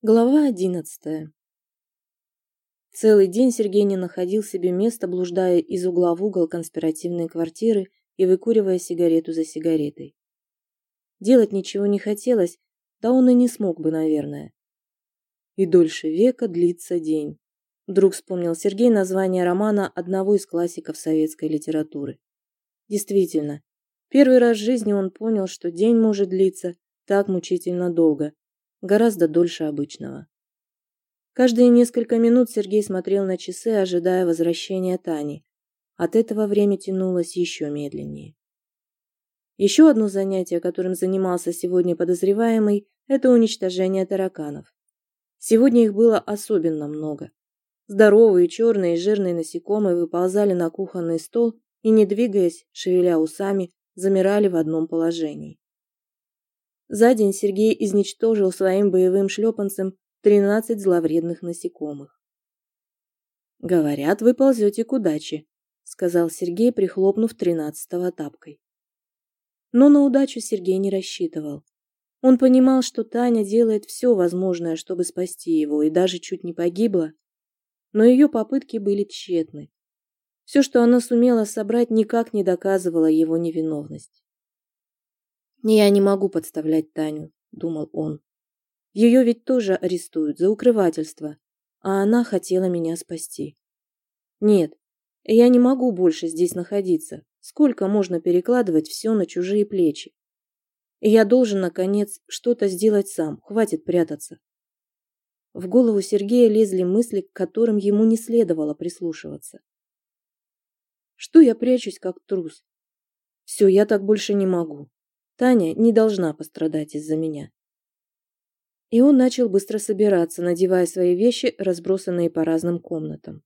Глава одиннадцатая. Целый день Сергей не находил себе места, блуждая из угла в угол конспиративной квартиры и выкуривая сигарету за сигаретой. Делать ничего не хотелось, да он и не смог бы, наверное. И дольше века длится день. Вдруг вспомнил Сергей название романа одного из классиков советской литературы. Действительно, первый раз в жизни он понял, что день может длиться так мучительно долго, гораздо дольше обычного. Каждые несколько минут Сергей смотрел на часы, ожидая возвращения Тани. От этого время тянулось еще медленнее. Еще одно занятие, которым занимался сегодня подозреваемый, это уничтожение тараканов. Сегодня их было особенно много. Здоровые, черные и жирные насекомые выползали на кухонный стол и, не двигаясь, шевеля усами, замирали в одном положении. За день Сергей изничтожил своим боевым шлепанцем 13 зловредных насекомых. «Говорят, вы ползете к удаче», — сказал Сергей, прихлопнув тринадцатого тапкой. Но на удачу Сергей не рассчитывал. Он понимал, что Таня делает все возможное, чтобы спасти его, и даже чуть не погибла, но ее попытки были тщетны. Все, что она сумела собрать, никак не доказывало его невиновность. «Я не могу подставлять Таню», – думал он. «Ее ведь тоже арестуют за укрывательство, а она хотела меня спасти. Нет, я не могу больше здесь находиться. Сколько можно перекладывать все на чужие плечи? Я должен, наконец, что-то сделать сам, хватит прятаться». В голову Сергея лезли мысли, к которым ему не следовало прислушиваться. Что я прячусь, как трус? Все, я так больше не могу. Таня не должна пострадать из-за меня. И он начал быстро собираться, надевая свои вещи, разбросанные по разным комнатам.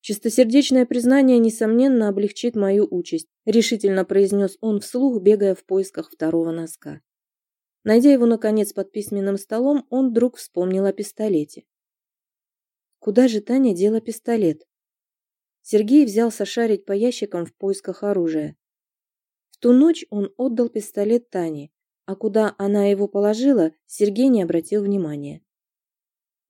«Чистосердечное признание, несомненно, облегчит мою участь», решительно произнес он вслух, бегая в поисках второго носка. Найдя его, наконец, под письменным столом, он вдруг вспомнил о пистолете. Куда же Таня дела пистолет? Сергей взялся шарить по ящикам в поисках оружия ту ночь он отдал пистолет Тане, а куда она его положила, Сергей не обратил внимания.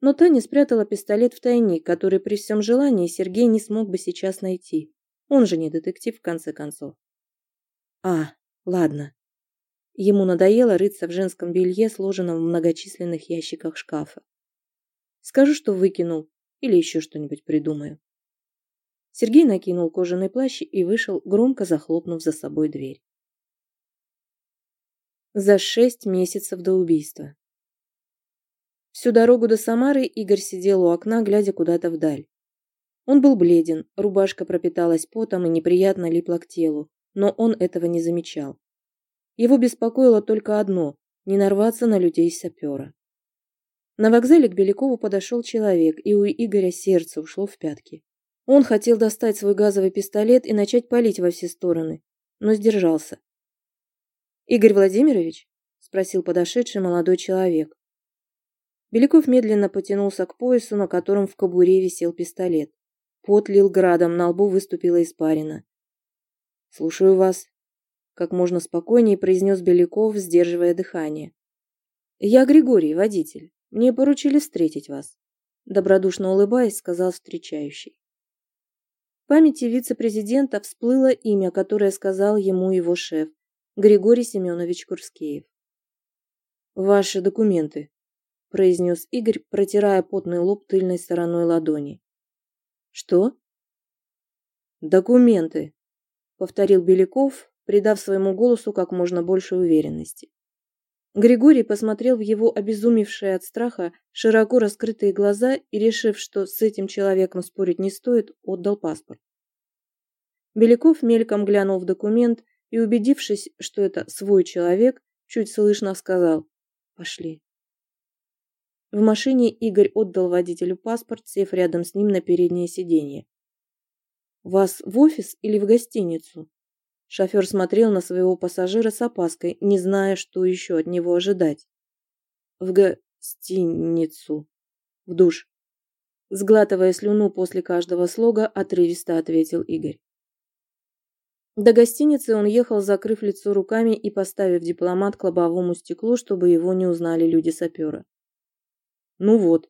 Но Таня спрятала пистолет в тайник, который при всем желании Сергей не смог бы сейчас найти. Он же не детектив, в конце концов. А, ладно. Ему надоело рыться в женском белье, сложенном в многочисленных ящиках шкафа. Скажу, что выкинул, или еще что-нибудь придумаю. Сергей накинул кожаный плащ и вышел, громко захлопнув за собой дверь. За шесть месяцев до убийства. Всю дорогу до Самары Игорь сидел у окна, глядя куда-то вдаль. Он был бледен, рубашка пропиталась потом и неприятно липла к телу, но он этого не замечал. Его беспокоило только одно – не нарваться на людей сапера. На вокзале к Белякову подошел человек, и у Игоря сердце ушло в пятки. Он хотел достать свой газовый пистолет и начать палить во все стороны, но сдержался. «Игорь Владимирович?» – спросил подошедший молодой человек. Беляков медленно потянулся к поясу, на котором в кобуре висел пистолет. Пот лил градом, на лбу выступила испарина. «Слушаю вас», – как можно спокойнее произнес Беляков, сдерживая дыхание. «Я Григорий, водитель. Мне поручили встретить вас», – добродушно улыбаясь, сказал встречающий памяти вице-президента всплыло имя, которое сказал ему его шеф, Григорий Семенович Курскеев. «Ваши документы», – произнес Игорь, протирая потный лоб тыльной стороной ладони. «Что?» «Документы», – повторил Беляков, придав своему голосу как можно больше уверенности. Григорий посмотрел в его обезумевшие от страха широко раскрытые глаза и, решив, что с этим человеком спорить не стоит, отдал паспорт. Беляков мельком глянул в документ и, убедившись, что это свой человек, чуть слышно сказал «Пошли». В машине Игорь отдал водителю паспорт, сев рядом с ним на переднее сиденье. «Вас в офис или в гостиницу?» Шофер смотрел на своего пассажира с опаской, не зная, что еще от него ожидать. В гостиницу. В душ. Сглатывая слюну после каждого слога, отрывисто ответил Игорь. До гостиницы он ехал, закрыв лицо руками и поставив дипломат к лобовому стеклу, чтобы его не узнали люди сапера. Ну вот,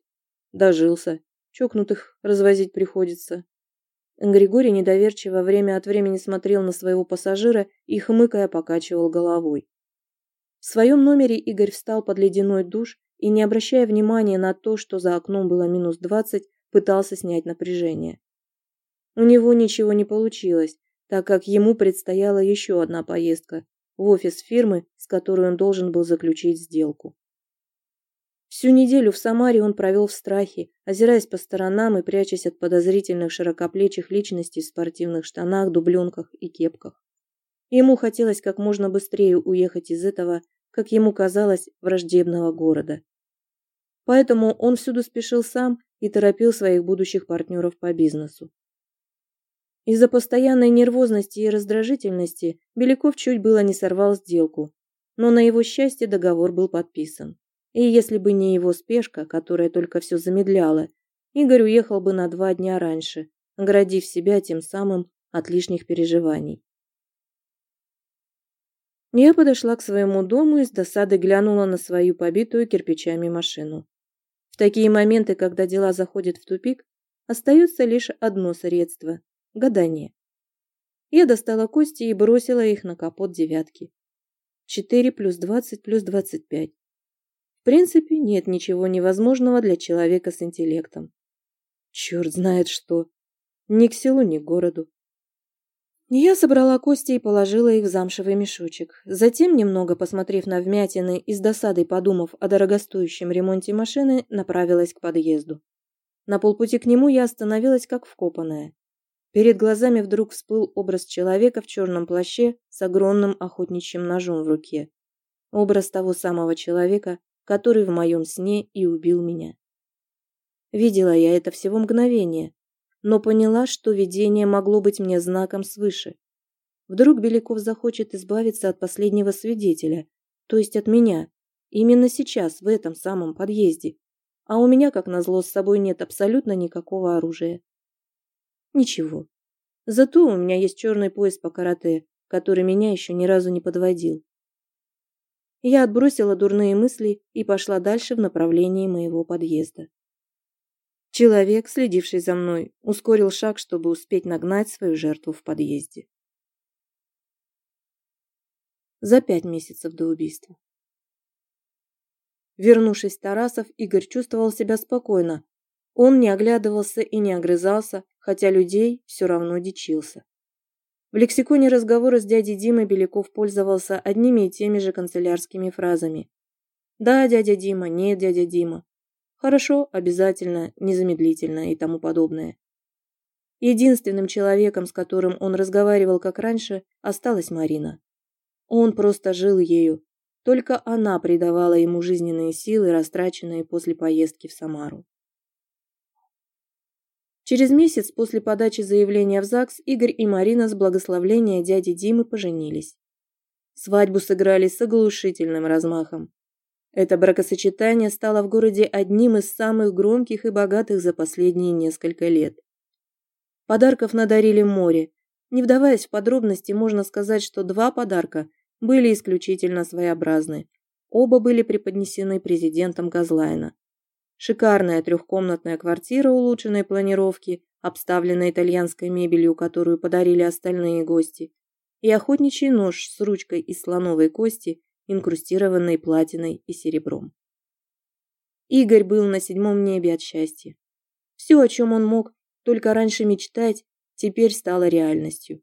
дожился. Чокнутых развозить приходится. Григорий недоверчиво время от времени смотрел на своего пассажира и, хмыкая, покачивал головой. В своем номере Игорь встал под ледяной душ и, не обращая внимания на то, что за окном было минус двадцать, пытался снять напряжение. У него ничего не получилось, так как ему предстояла еще одна поездка в офис фирмы, с которой он должен был заключить сделку. Всю неделю в Самаре он провел в страхе, озираясь по сторонам и прячась от подозрительных широкоплечих личностей в спортивных штанах, дубленках и кепках. Ему хотелось как можно быстрее уехать из этого, как ему казалось, враждебного города. Поэтому он всюду спешил сам и торопил своих будущих партнеров по бизнесу. Из-за постоянной нервозности и раздражительности Беляков чуть было не сорвал сделку, но на его счастье договор был подписан. И если бы не его спешка, которая только все замедляла, Игорь уехал бы на два дня раньше, оградив себя тем самым от лишних переживаний. Я подошла к своему дому и с досадой глянула на свою побитую кирпичами машину. В такие моменты, когда дела заходят в тупик, остается лишь одно средство – гадание. Я достала кости и бросила их на капот девятки. Четыре плюс двадцать плюс двадцать пять. В принципе, нет ничего невозможного для человека с интеллектом. Черт знает что. Ни к селу, ни к городу. Я собрала кости и положила их в замшевый мешочек. Затем, немного посмотрев на вмятины и с досадой подумав о дорогостоящем ремонте машины, направилась к подъезду. На полпути к нему я остановилась как вкопанная. Перед глазами вдруг всплыл образ человека в черном плаще с огромным охотничьим ножом в руке. Образ того самого человека, который в моем сне и убил меня. Видела я это всего мгновение, но поняла, что видение могло быть мне знаком свыше. Вдруг Беляков захочет избавиться от последнего свидетеля, то есть от меня, именно сейчас, в этом самом подъезде. А у меня, как назло, с собой нет абсолютно никакого оружия. Ничего. Зато у меня есть черный пояс по карате, который меня еще ни разу не подводил. Я отбросила дурные мысли и пошла дальше в направлении моего подъезда. Человек, следивший за мной, ускорил шаг, чтобы успеть нагнать свою жертву в подъезде. За пять месяцев до убийства. Вернувшись в Тарасов, Игорь чувствовал себя спокойно. Он не оглядывался и не огрызался, хотя людей все равно дичился. В лексиконе разговора с дядей Димой Беляков пользовался одними и теми же канцелярскими фразами. «Да, дядя Дима», «Нет, дядя Дима», «Хорошо», «Обязательно», «Незамедлительно» и тому подобное. Единственным человеком, с которым он разговаривал как раньше, осталась Марина. Он просто жил ею. Только она придавала ему жизненные силы, растраченные после поездки в Самару. Через месяц после подачи заявления в ЗАГС Игорь и Марина с благословления дяди Димы поженились. Свадьбу сыграли с оглушительным размахом. Это бракосочетание стало в городе одним из самых громких и богатых за последние несколько лет. Подарков надарили море. Не вдаваясь в подробности, можно сказать, что два подарка были исключительно своеобразны. Оба были преподнесены президентом Газлайна. Шикарная трехкомнатная квартира улучшенной планировки, обставленная итальянской мебелью, которую подарили остальные гости, и охотничий нож с ручкой из слоновой кости, инкрустированной платиной и серебром. Игорь был на седьмом небе от счастья. Все, о чем он мог только раньше мечтать, теперь стало реальностью.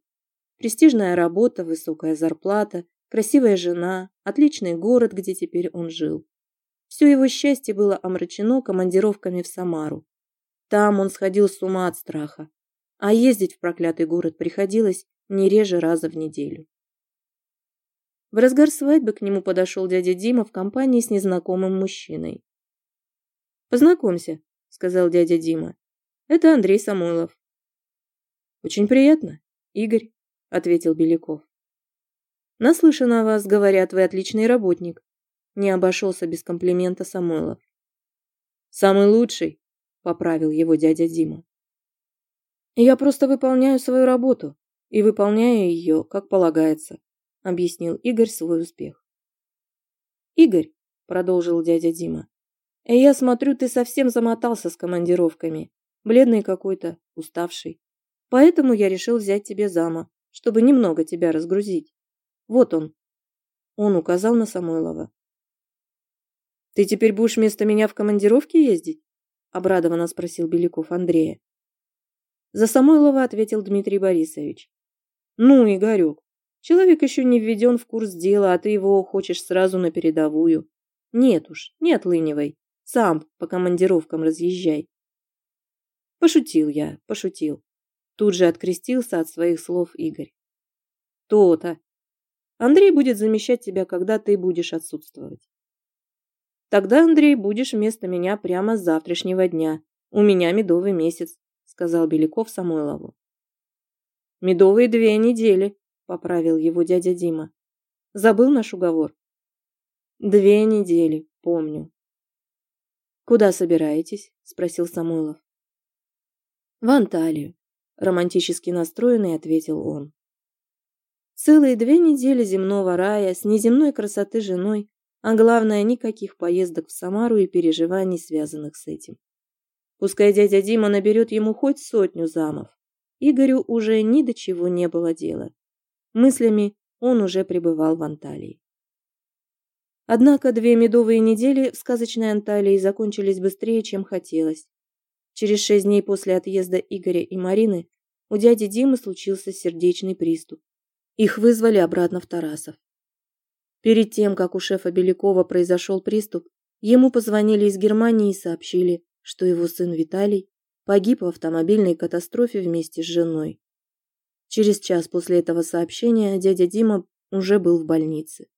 Престижная работа, высокая зарплата, красивая жена, отличный город, где теперь он жил. Все его счастье было омрачено командировками в Самару. Там он сходил с ума от страха, а ездить в проклятый город приходилось не реже раза в неделю. В разгар свадьбы к нему подошел дядя Дима в компании с незнакомым мужчиной. «Познакомься», — сказал дядя Дима. «Это Андрей Самойлов». «Очень приятно, Игорь», — ответил Беляков. «Наслышан о вас, говорят, вы отличный работник. Не обошелся без комплимента Самойлов. «Самый лучший», — поправил его дядя Дима. «Я просто выполняю свою работу и выполняю ее, как полагается», — объяснил Игорь свой успех. «Игорь», — продолжил дядя Дима, я смотрю, ты совсем замотался с командировками. Бледный какой-то, уставший. Поэтому я решил взять тебе зама, чтобы немного тебя разгрузить. Вот он. Он указал на Самойлова. Ты теперь будешь вместо меня в командировке ездить? Обрадованно спросил Беляков Андрея. За Самойлова ответил Дмитрий Борисович. Ну, Игорек, человек еще не введен в курс дела, а ты его хочешь сразу на передовую. Нет уж, не отлынивай. Сам по командировкам разъезжай. Пошутил я, пошутил. Тут же открестился от своих слов Игорь. То-то. Андрей будет замещать тебя, когда ты будешь отсутствовать. Тогда, Андрей, будешь вместо меня прямо с завтрашнего дня. У меня медовый месяц, сказал Беляков Самойлову. Медовые две недели, поправил его дядя Дима. Забыл наш уговор? Две недели, помню. «Куда собираетесь?» – спросил Самойлов. «В Анталию», – романтически настроенный ответил он. Целые две недели земного рая с неземной красоты женой, а главное, никаких поездок в Самару и переживаний, связанных с этим. Пускай дядя Дима наберет ему хоть сотню замов, Игорю уже ни до чего не было дела. Мыслями он уже пребывал в Анталии. Однако две медовые недели в сказочной Анталии закончились быстрее, чем хотелось. Через шесть дней после отъезда Игоря и Марины у дяди Димы случился сердечный приступ. Их вызвали обратно в Тарасов. Перед тем, как у шефа Белякова произошел приступ, ему позвонили из Германии и сообщили, что его сын Виталий погиб в автомобильной катастрофе вместе с женой. Через час после этого сообщения дядя Дима уже был в больнице.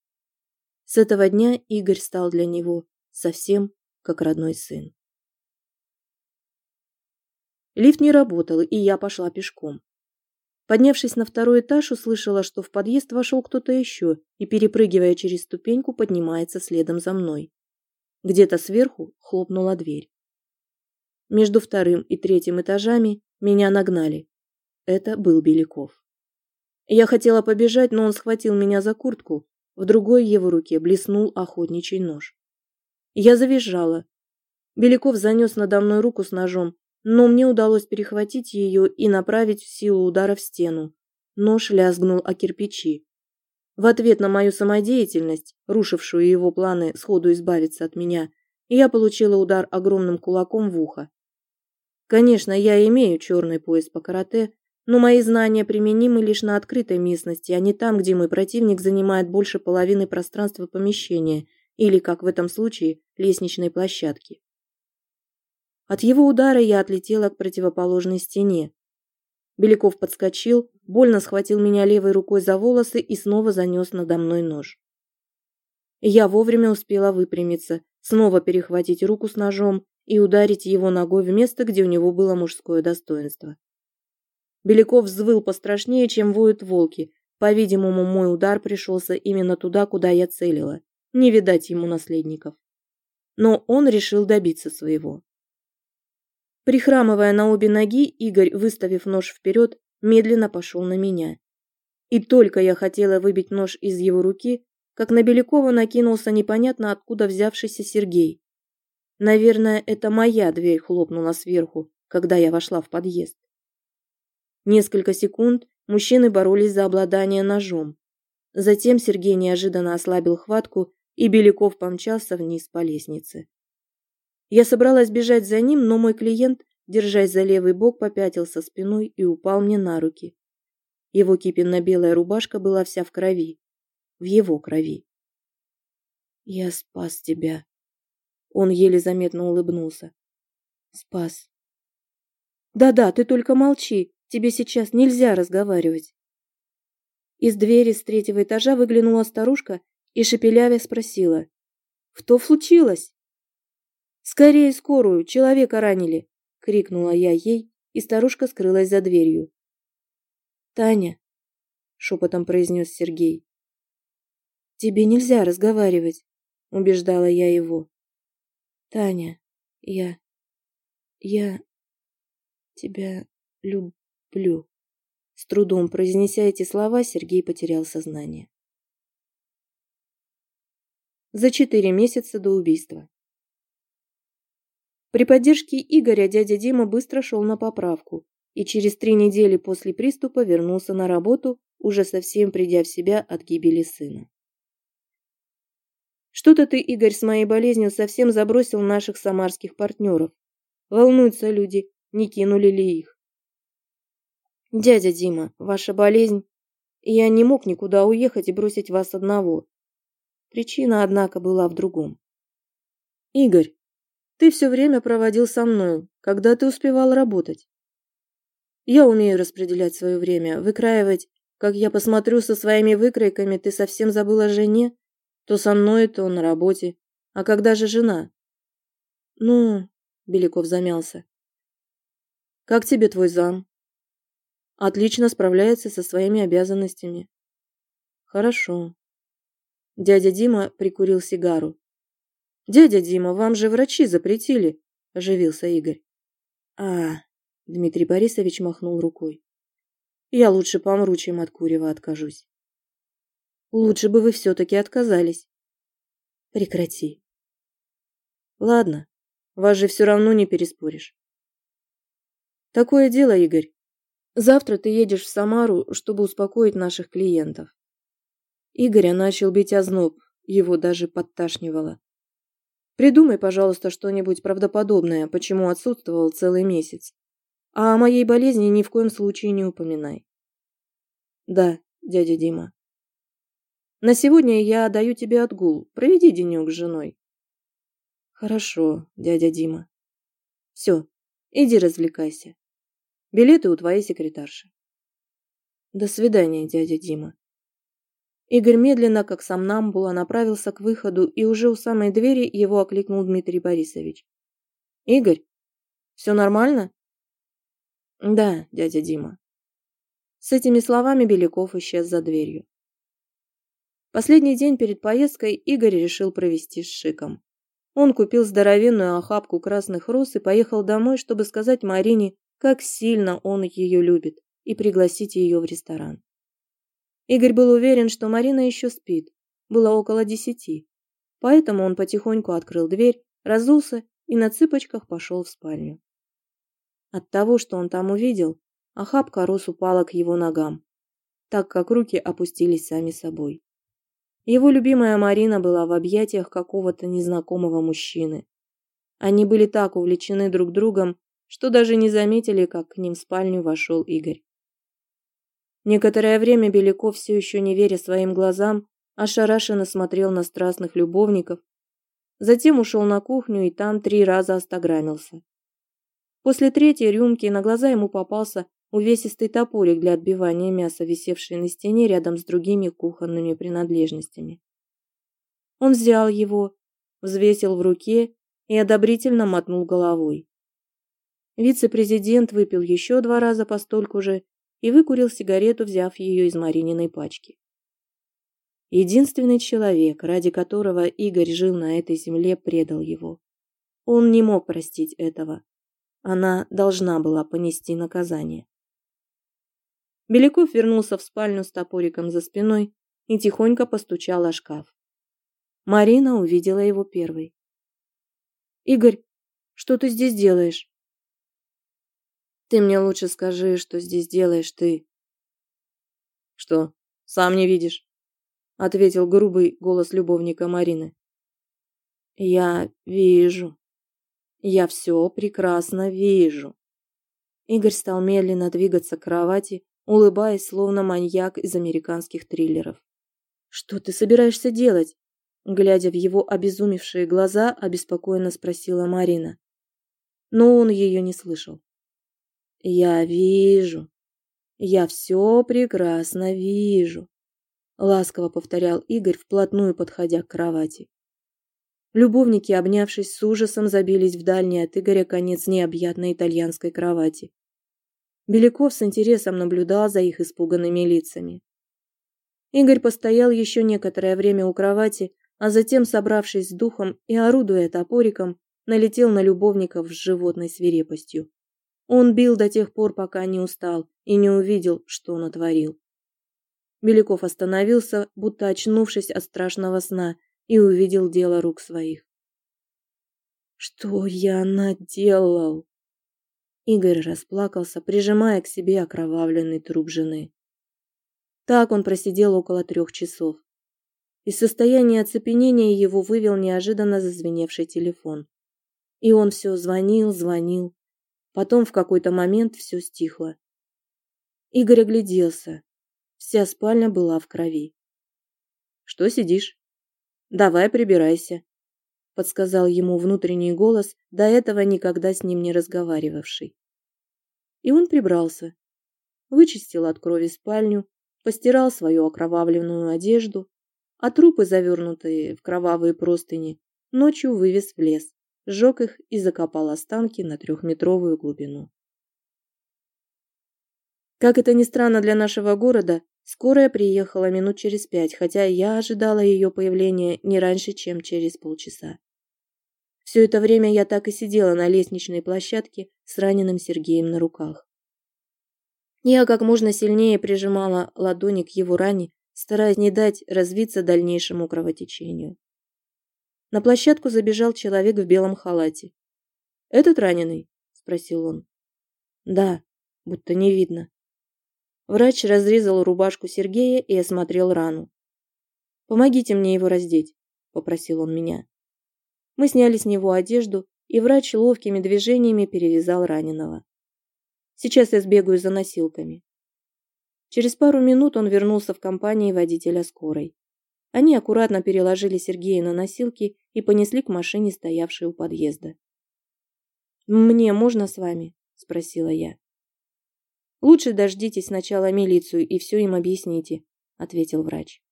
С этого дня Игорь стал для него совсем как родной сын. Лифт не работал, и я пошла пешком. Поднявшись на второй этаж, услышала, что в подъезд вошел кто-то еще и, перепрыгивая через ступеньку, поднимается следом за мной. Где-то сверху хлопнула дверь. Между вторым и третьим этажами меня нагнали. Это был Беляков. Я хотела побежать, но он схватил меня за куртку в другой его руке блеснул охотничий нож. Я завизжала. Беляков занес надо мной руку с ножом, но мне удалось перехватить ее и направить силу удара в стену. Нож лязгнул о кирпичи. В ответ на мою самодеятельность, рушившую его планы сходу избавиться от меня, я получила удар огромным кулаком в ухо. Конечно, я имею черный пояс по карате, но мои знания применимы лишь на открытой местности, а не там, где мой противник занимает больше половины пространства помещения или, как в этом случае, лестничной площадки. От его удара я отлетела к противоположной стене. Беляков подскочил, больно схватил меня левой рукой за волосы и снова занес надо мной нож. Я вовремя успела выпрямиться, снова перехватить руку с ножом и ударить его ногой в место, где у него было мужское достоинство. Беляков взвыл пострашнее, чем воют волки. По-видимому, мой удар пришелся именно туда, куда я целила. Не видать ему наследников. Но он решил добиться своего. Прихрамывая на обе ноги, Игорь, выставив нож вперед, медленно пошел на меня. И только я хотела выбить нож из его руки, как на Белякова накинулся непонятно откуда взявшийся Сергей. Наверное, это моя дверь хлопнула сверху, когда я вошла в подъезд. Несколько секунд мужчины боролись за обладание ножом. Затем Сергей неожиданно ослабил хватку, и Беляков помчался вниз по лестнице. Я собралась бежать за ним, но мой клиент, держась за левый бок, попятился спиной и упал мне на руки. Его кипенно-белая рубашка была вся в крови. В его крови. «Я спас тебя». Он еле заметно улыбнулся. «Спас». «Да-да, ты только молчи. Тебе сейчас нельзя разговаривать. Из двери с третьего этажа выглянула старушка и шепелявя спросила. «Что случилось?» «Скорее скорую, человека ранили!» — крикнула я ей, и старушка скрылась за дверью. «Таня!» — шепотом произнес Сергей. «Тебе нельзя разговаривать», — убеждала я его. «Таня, я... я... тебя люблю». С трудом произнеся эти слова, Сергей потерял сознание. За четыре месяца до убийства. При поддержке Игоря дядя Дима быстро шел на поправку и через три недели после приступа вернулся на работу, уже совсем придя в себя от гибели сына. Что-то ты, Игорь, с моей болезнью совсем забросил наших самарских партнеров. Волнуются люди, не кинули ли их. Дядя Дима, ваша болезнь... Я не мог никуда уехать и бросить вас одного. Причина, однако, была в другом. Игорь, ты все время проводил со мной, когда ты успевал работать. Я умею распределять свое время, выкраивать. Как я посмотрю со своими выкройками, ты совсем забыла жене? То со мной, то на работе. А когда же жена? Ну, Беляков замялся. Как тебе твой зам? Отлично справляется со своими обязанностями. Хорошо. Дядя Дима прикурил сигару. Дядя Дима, вам же врачи запретили, оживился Игорь. А, Дмитрий Борисович махнул рукой. Я лучше помру, чем от курева откажусь. Лучше бы вы все-таки отказались. Прекрати. Ладно, вас же все равно не переспоришь. Такое дело, Игорь. Завтра ты едешь в Самару, чтобы успокоить наших клиентов. Игоря начал бить озноб, его даже подташнивало. Придумай, пожалуйста, что-нибудь правдоподобное, почему отсутствовал целый месяц. А о моей болезни ни в коем случае не упоминай. Да, дядя Дима. На сегодня я даю тебе отгул. Проведи денек с женой. Хорошо, дядя Дима. Все, иди развлекайся. Билеты у твоей секретарши. До свидания, дядя Дима. Игорь медленно, как сам Намбула, направился к выходу, и уже у самой двери его окликнул Дмитрий Борисович. «Игорь, все нормально?» «Да, дядя Дима». С этими словами Беляков исчез за дверью. Последний день перед поездкой Игорь решил провести с Шиком. Он купил здоровенную охапку красных роз и поехал домой, чтобы сказать Марине, как сильно он ее любит, и пригласить ее в ресторан. Игорь был уверен, что Марина еще спит. Было около десяти. Поэтому он потихоньку открыл дверь, разулся и на цыпочках пошел в спальню. От того, что он там увидел, охапка роз упала к его ногам, так как руки опустились сами собой. Его любимая Марина была в объятиях какого-то незнакомого мужчины. Они были так увлечены друг другом, что даже не заметили, как к ним в спальню вошел Игорь. Некоторое время Беляков, все еще не веря своим глазам, ошарашенно смотрел на страстных любовников, затем ушел на кухню и там три раза остаграмился. После третьей рюмки на глаза ему попался увесистый топорик для отбивания мяса, висевший на стене рядом с другими кухонными принадлежностями. Он взял его, взвесил в руке и одобрительно мотнул головой. Вице-президент выпил еще два раза по стольку же и выкурил сигарету, взяв ее из Марининой пачки. Единственный человек, ради которого Игорь жил на этой земле, предал его. Он не мог простить этого. Она должна была понести наказание. Беляков вернулся в спальню с топориком за спиной и тихонько постучал о шкаф. Марина увидела его первой. «Игорь, что ты здесь делаешь?» «Ты мне лучше скажи, что здесь делаешь ты». «Что, сам не видишь?» ответил грубый голос любовника Марины. «Я вижу. Я все прекрасно вижу». Игорь стал медленно двигаться к кровати, улыбаясь, словно маньяк из американских триллеров. «Что ты собираешься делать?» Глядя в его обезумевшие глаза, обеспокоенно спросила Марина. Но он ее не слышал. «Я вижу. Я все прекрасно вижу», — ласково повторял Игорь, вплотную подходя к кровати. Любовники, обнявшись с ужасом, забились в дальний от Игоря конец необъятной итальянской кровати. Беляков с интересом наблюдал за их испуганными лицами. Игорь постоял еще некоторое время у кровати, а затем, собравшись с духом и орудуя топориком, налетел на любовников с животной свирепостью. Он бил до тех пор, пока не устал и не увидел, что натворил. Беляков остановился, будто очнувшись от страшного сна, и увидел дело рук своих. Что я наделал? Игорь расплакался, прижимая к себе окровавленный труп жены. Так он просидел около трех часов. Из состояния оцепенения его вывел неожиданно зазвеневший телефон. И он все звонил, звонил. Потом в какой-то момент все стихло. Игорь огляделся. Вся спальня была в крови. «Что сидишь? Давай прибирайся», — подсказал ему внутренний голос, до этого никогда с ним не разговаривавший. И он прибрался. Вычистил от крови спальню, постирал свою окровавленную одежду, а трупы, завернутые в кровавые простыни, ночью вывез в лес, сжег их и закопал останки на трехметровую глубину. Как это ни странно для нашего города, скорая приехала минут через пять, хотя я ожидала ее появления не раньше, чем через полчаса. Все это время я так и сидела на лестничной площадке с раненым Сергеем на руках. Я как можно сильнее прижимала ладони к его ране, стараясь не дать развиться дальнейшему кровотечению. На площадку забежал человек в белом халате. «Этот раненый?» – спросил он. «Да, будто не видно». Врач разрезал рубашку Сергея и осмотрел рану. «Помогите мне его раздеть», – попросил он меня. Мы сняли с него одежду, и врач ловкими движениями перевязал раненого. Сейчас я сбегаю за носилками. Через пару минут он вернулся в компании водителя скорой. Они аккуратно переложили Сергея на носилки и понесли к машине, стоявшей у подъезда. «Мне можно с вами?» – спросила я. «Лучше дождитесь сначала милицию и все им объясните», – ответил врач.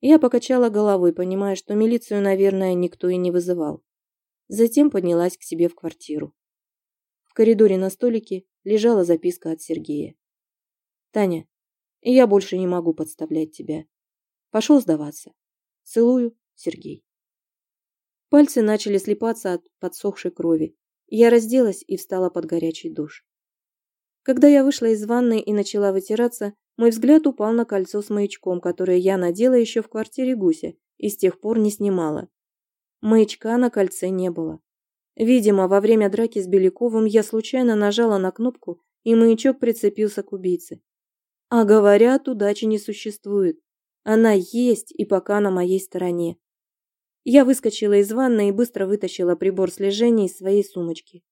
Я покачала головой, понимая, что милицию, наверное, никто и не вызывал. Затем поднялась к себе в квартиру. В коридоре на столике лежала записка от Сергея. «Таня, я больше не могу подставлять тебя. Пошел сдаваться. Целую, Сергей». Пальцы начали слипаться от подсохшей крови. Я разделась и встала под горячий душ. Когда я вышла из ванной и начала вытираться, мой взгляд упал на кольцо с маячком, которое я надела еще в квартире Гуся и с тех пор не снимала. Маячка на кольце не было. Видимо, во время драки с Беляковым я случайно нажала на кнопку, и маячок прицепился к убийце. А говорят, удачи не существует. Она есть и пока на моей стороне. Я выскочила из ванны и быстро вытащила прибор слежения из своей сумочки.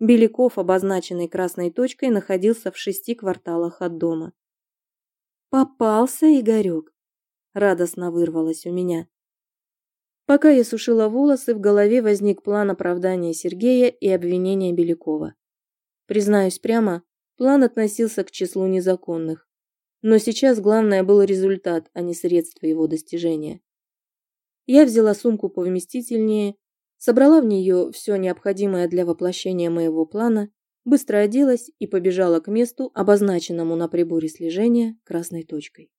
Беляков, обозначенный красной точкой, находился в шести кварталах от дома. «Попался, Игорек!» – радостно вырвалось у меня. Пока я сушила волосы, в голове возник план оправдания Сергея и обвинения Белякова. Признаюсь прямо, план относился к числу незаконных. Но сейчас главное был результат, а не средство его достижения. Я взяла сумку повместительнее, собрала в нее все необходимое для воплощения моего плана быстро оделась и побежала к месту, обозначенному на приборе слежения красной точкой.